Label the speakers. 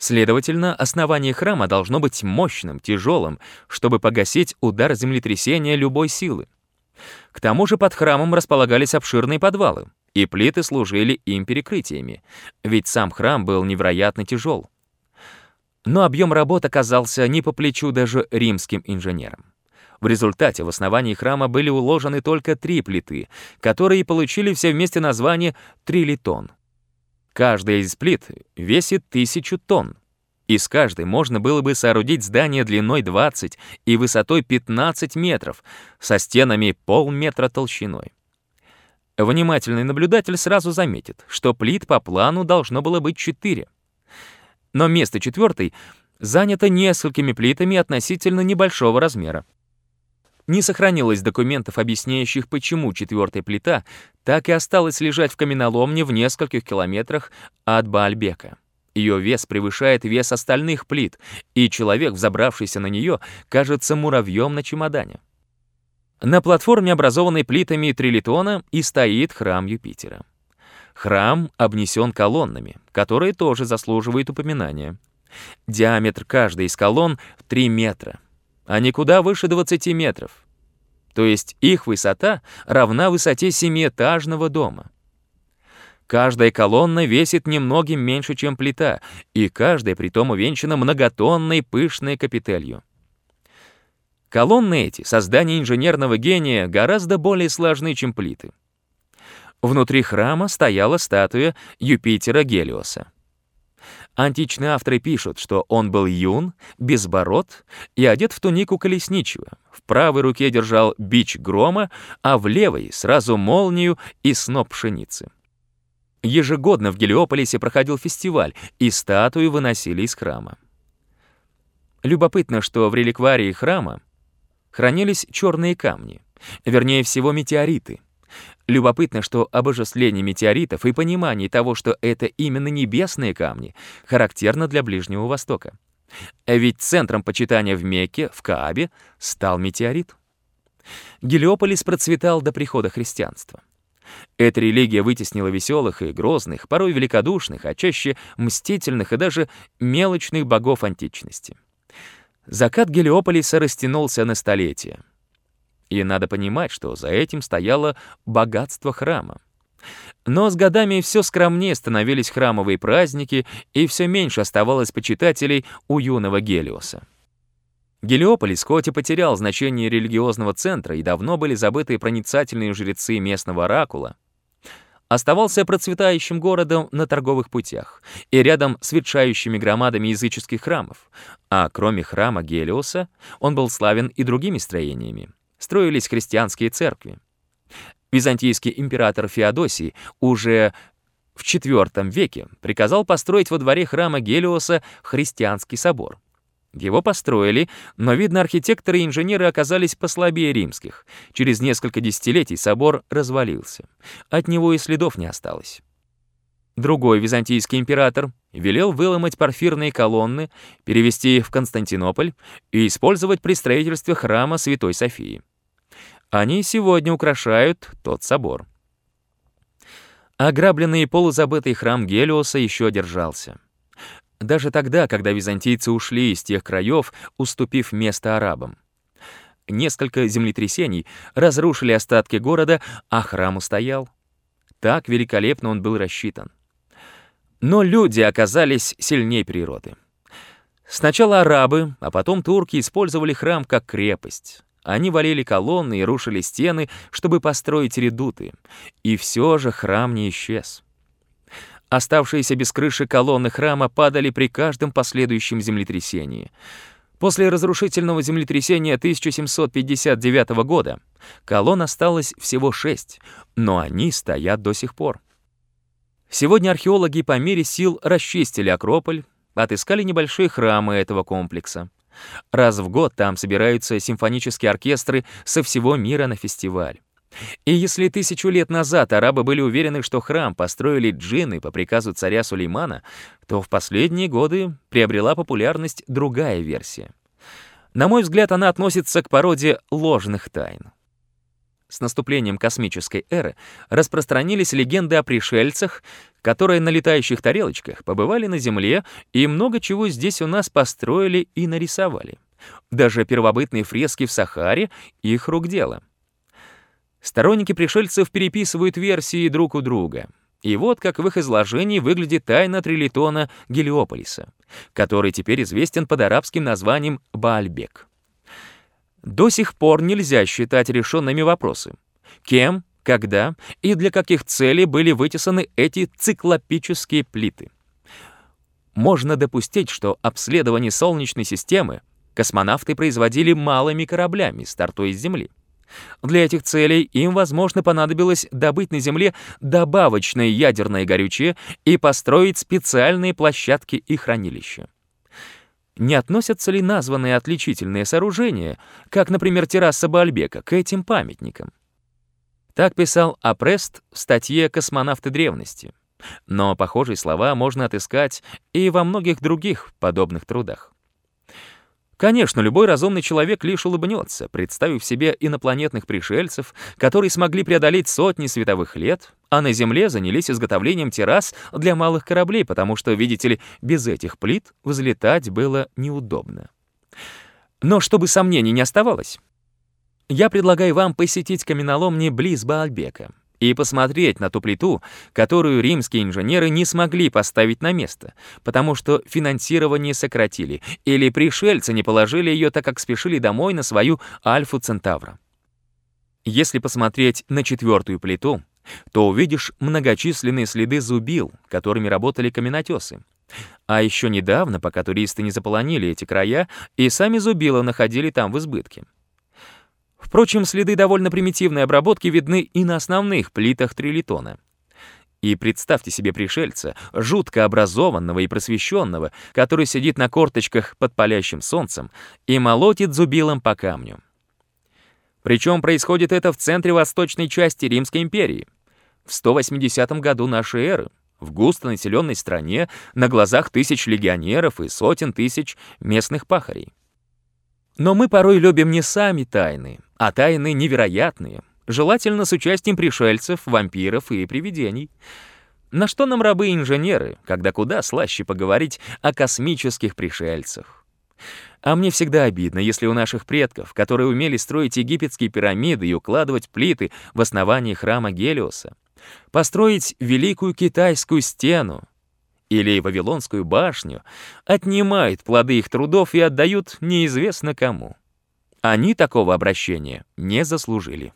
Speaker 1: Следовательно, основание храма должно быть мощным, тяжелым, чтобы погасить удар землетрясения любой силы. К тому же под храмом располагались обширные подвалы, и плиты служили им перекрытиями, ведь сам храм был невероятно тяжел. Но объем работ оказался не по плечу даже римским инженерам. В результате в основании храма были уложены только три плиты, которые получили все вместе название трилитон. Каждая из плит весит тысячу тонн. Из каждой можно было бы соорудить здание длиной 20 и высотой 15 метров, со стенами полметра толщиной. Внимательный наблюдатель сразу заметит, что плит по плану должно было быть 4. Но место четвертой занято несколькими плитами относительно небольшого размера. Не сохранилось документов, объясняющих, почему четвертая плита так и осталась лежать в каменоломне в нескольких километрах от Баальбека. Ее вес превышает вес остальных плит, и человек, взобравшийся на нее, кажется муравьем на чемодане. На платформе, образованной плитами трилитона, и стоит храм Юпитера. Храм обнесен колоннами, которые тоже заслуживают упоминания. Диаметр каждой из колонн — 3 метра — а никуда выше 20 метров. То есть их высота равна высоте семиэтажного дома. Каждая колонна весит немногим меньше, чем плита, и каждая притом увенчана многотонной пышной капителью. Колонны эти, создание инженерного гения, гораздо более сложны, чем плиты. Внутри храма стояла статуя Юпитера Гелиоса. Античные авторы пишут, что он был юн, безбород и одет в тунику колесничего. В правой руке держал бич грома, а в левой — сразу молнию и сноп пшеницы. Ежегодно в Гелиополисе проходил фестиваль, и статую выносили из храма. Любопытно, что в реликварии храма хранились черные камни, вернее всего метеориты — Любопытно, что обожествление метеоритов и понимание того, что это именно небесные камни, характерно для Ближнего Востока. А ведь центром почитания в Мекке, в Каабе, стал метеорит. Гелиополис процветал до прихода христианства. Эта религия вытеснила веселых и грозных, порой великодушных, а чаще мстительных и даже мелочных богов античности. Закат Гелиополиса растянулся на столетия. И надо понимать, что за этим стояло богатство храма. Но с годами все скромнее становились храмовые праздники, и все меньше оставалось почитателей у юного Гелиоса. Гелиополис хоть и потерял значение религиозного центра и давно были забыты проницательные жрецы местного оракула, оставался процветающим городом на торговых путях и рядом с ветшающими громадами языческих храмов, а кроме храма Гелиоса он был славен и другими строениями строились христианские церкви. Византийский император Феодосий уже в IV веке приказал построить во дворе храма Гелиоса христианский собор. Его построили, но, видно, архитекторы и инженеры оказались послабее римских. Через несколько десятилетий собор развалился. От него и следов не осталось. Другой византийский император велел выломать порфирные колонны, перевести их в Константинополь и использовать при строительстве храма Святой Софии. Они сегодня украшают тот собор. Ограбленный и полузабытый храм Гелиоса еще держался. Даже тогда, когда византийцы ушли из тех краев, уступив место арабам. Несколько землетрясений разрушили остатки города, а храм устоял. Так великолепно он был рассчитан. Но люди оказались сильнее природы. Сначала арабы, а потом турки использовали храм как крепость. Они валили колонны и рушили стены, чтобы построить редуты. И все же храм не исчез. Оставшиеся без крыши колонны храма падали при каждом последующем землетрясении. После разрушительного землетрясения 1759 года колонн осталось всего шесть, но они стоят до сих пор. Сегодня археологи по мере сил расчистили Акрополь, отыскали небольшие храмы этого комплекса. Раз в год там собираются симфонические оркестры со всего мира на фестиваль. И если тысячу лет назад арабы были уверены, что храм построили джинны по приказу царя Сулеймана, то в последние годы приобрела популярность другая версия. На мой взгляд, она относится к породе ложных тайн. С наступлением космической эры распространились легенды о пришельцах, которые на летающих тарелочках побывали на Земле и много чего здесь у нас построили и нарисовали. Даже первобытные фрески в Сахаре — их рук дело. Сторонники пришельцев переписывают версии друг у друга. И вот как в их изложении выглядит тайна трилитона Гелиополиса, который теперь известен под арабским названием Баальбек. До сих пор нельзя считать решенными вопросы. Кем, когда и для каких целей были вытесаны эти циклопические плиты? Можно допустить, что обследование Солнечной системы космонавты производили малыми кораблями, стартуя с Земли. Для этих целей им, возможно, понадобилось добыть на Земле добавочное ядерное горючее и построить специальные площадки и хранилища не относятся ли названные отличительные сооружения, как, например, терраса Бальбека, к этим памятникам? Так писал Апрест в статье «Космонавты древности». Но похожие слова можно отыскать и во многих других подобных трудах. Конечно, любой разумный человек лишь улыбнется, представив себе инопланетных пришельцев, которые смогли преодолеть сотни световых лет, а на Земле занялись изготовлением террас для малых кораблей, потому что, видите ли, без этих плит взлетать было неудобно. Но чтобы сомнений не оставалось, я предлагаю вам посетить каменоломни близ Баальбека и посмотреть на ту плиту, которую римские инженеры не смогли поставить на место, потому что финансирование сократили, или пришельцы не положили ее, так как спешили домой на свою Альфу Центавра. Если посмотреть на четвертую плиту, то увидишь многочисленные следы зубил, которыми работали каменотесы. А еще недавно, пока туристы не заполонили эти края, и сами зубила находили там в избытке. Впрочем, следы довольно примитивной обработки видны и на основных плитах трилитона. И представьте себе пришельца, жутко образованного и просвещенного, который сидит на корточках под палящим солнцем и молотит зубилом по камню. Причем происходит это в центре восточной части Римской империи. В 180 году нашей эры, в густонаселенной стране, на глазах тысяч легионеров и сотен тысяч местных пахарей. Но мы порой любим не сами тайны, а тайны невероятные, желательно с участием пришельцев, вампиров и привидений. На что нам рабы-инженеры, когда куда слаще поговорить о космических пришельцах? А мне всегда обидно, если у наших предков, которые умели строить египетские пирамиды и укладывать плиты в основании храма Гелиоса, построить Великую Китайскую стену или Вавилонскую башню, отнимают плоды их трудов и отдают неизвестно кому. Они такого обращения не заслужили.